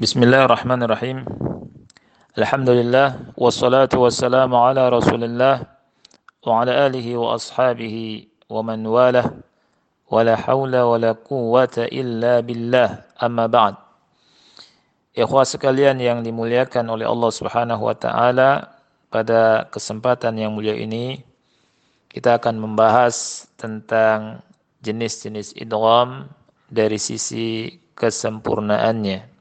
Bismillahirrahmanirrahim. Alhamdulillah wassalatu wassalamu ala Rasulillah wa ala alihi wa ashabihi wa man walah wa la hawla wa la quwwata illa billah amma ba'd. Ikhwah sekalian yang dimuliakan oleh Allah Subhanahu wa taala, pada kesempatan yang mulia ini kita akan membahas tentang jenis-jenis idgham dari sisi kesempurnaannya.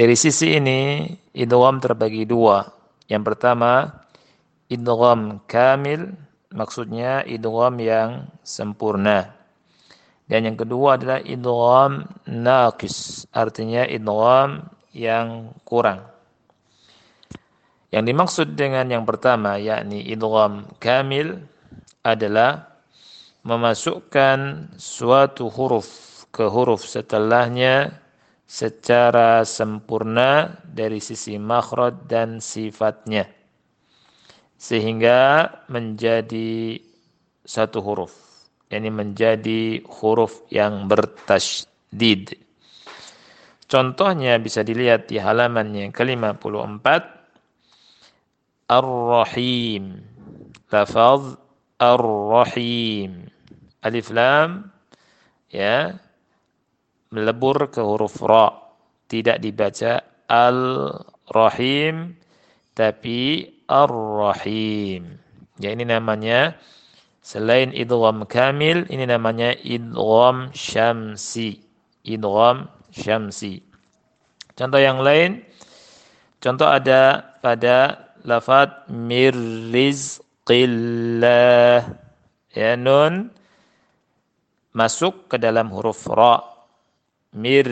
Dari sisi ini, idgham terbagi dua. Yang pertama, idgham kamil, maksudnya idgham yang sempurna. Dan yang kedua adalah idgham naqis, artinya idgham yang kurang. Yang dimaksud dengan yang pertama yakni idgham kamil adalah memasukkan suatu huruf ke huruf setelahnya secara sempurna dari sisi makhraj dan sifatnya. Sehingga menjadi satu huruf. Yakni menjadi huruf yang bertasydid. Contohnya bisa dilihat di halaman yang ke-54 Ar-Rahim. Lafaz Ar-Rahim. Alif lam. Ya melebur ke huruf ra. Tidak dibaca al-rahim tapi ar-rahim. Ya ini namanya selain idgham kamil ini namanya idgham syamsi. Idgham syamsi. Contoh yang lain contoh ada pada lafaz mirrizqillah ya nun masuk ke dalam huruf ra mir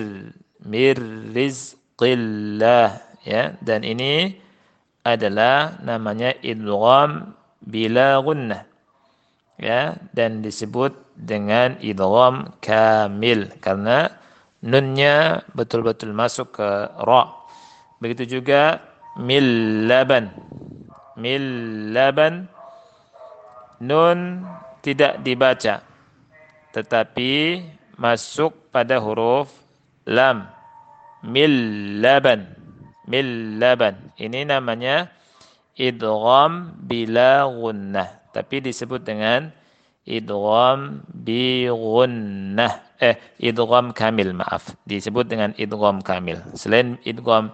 mir rizqillah ya. Dan ini adalah namanya idgham bila gunnah ya. Dan disebut dengan idgham kamil karena nunnya betul-betul masuk ke ra. Begitu juga mil laban mil laban nun tidak dibaca tetapi masuk pada huruf lam. Mil laban. Mil laban. Ini namanya idgham bila gunnah tapi disebut dengan idgham bi gunnah eh idgham kamil maaf. Disebut dengan idgham kamil. Selain idgham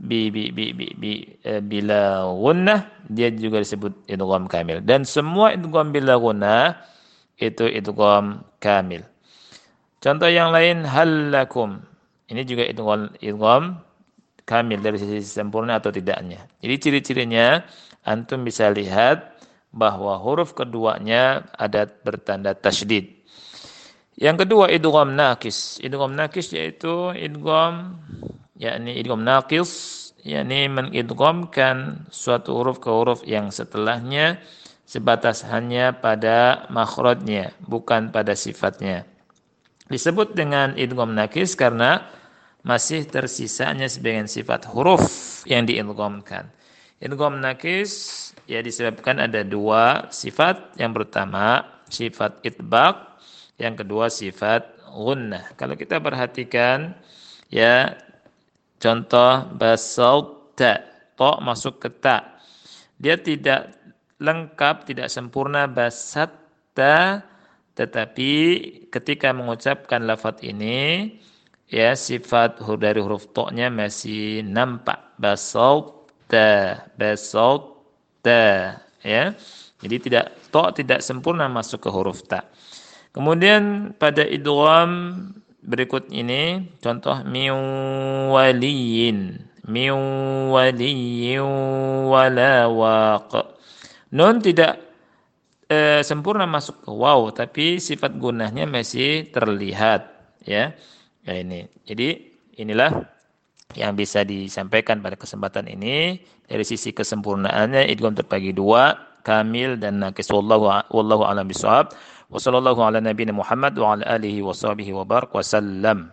bi bi bi bi, bi eh, bila gunnah dia juga disebut idgham kamil. Dan semua idgham bila gunnah itu idgham kamil Contoh yang lain halakum. Ini juga idgham kamil dari sisi sempurna atau tidaknya. Jadi ciri-cirinya antum bisa lihat bahwa huruf keduanya ada bertanda tasydid. Yang kedua idgham naqis. Idgham naqis yaitu idgham yakni idgham naqis yakni mengidghamkan suatu huruf ke huruf yang setelahnya sebatas hanya pada makhrajnya bukan pada sifatnya. Disebut dengan idgham nakis karena masih tersisanya sebagian sifat huruf yang diidghamkan. Idgham nakis ya disebabkan ada dua sifat. Yang pertama sifat itbaq, yang kedua sifat gunnah. Kalau kita perhatikan ya contoh basauta, to masuk ke ta. Dia tidak lengkap, tidak sempurna basatta tetapi ketika mengucapkan lafaz ini ya sifat dari huruf to-nya masih nampak basauta basauta ya. Jadi tidak to tidak sempurna masuk ke huruf ta. Kemudian pada idgham berikut ini contoh miwaliyin miwaliyin wala waq. Nun tidak e, sempurna masuk ke wow, tapi sifat gunahnya masih terlihat ya. Ya ini. Jadi inilah yang bisa disampaikan pada kesempatan ini dari sisi kesempurnaannya idgham terbagi dua kamil dan naqis wallahu wallahu alam bisawab wa sallallahu ala nabiyina Muhammad wa ala alihi wa sahbihi wa barak wasallam